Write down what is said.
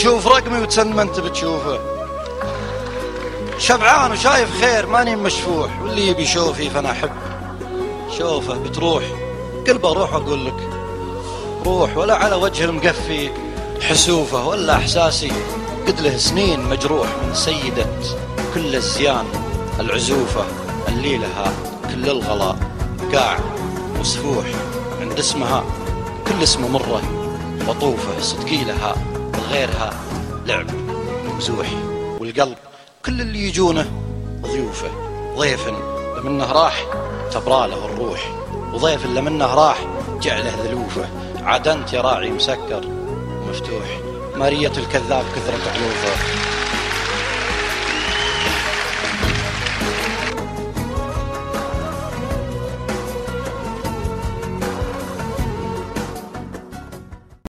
تشوف رقمي وتسن ما انت بتشوفه. شبعان وشايف خير ماني مشفوح. واللي يبي شوفي فأنا أحب. شوفه بتروح. قلبه روح أقول لك. روح ولا على وجه المقفي. حسوفه ولا إحساسي. قد له سنين مجروح من سيدة كل الزيان. العزوفة اللي لها كل الغلاء. قاع وسفوح عند اسمها. كل اسمه مرة وطوفه صدقي لها. غيرها. لعب مزوح والقلب. كل اللي يجونه ضيوفه. ضيف لمنه راح تبراله الروح. وضيف اللي منه راح جعله ذلوفه. عاد أنت يا راعي مسكر. مفتوح. مارية الكذاب كثرة ضيوفه